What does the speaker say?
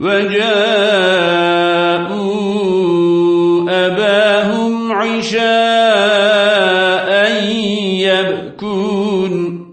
وجاءوا أباهم عشاء يبكون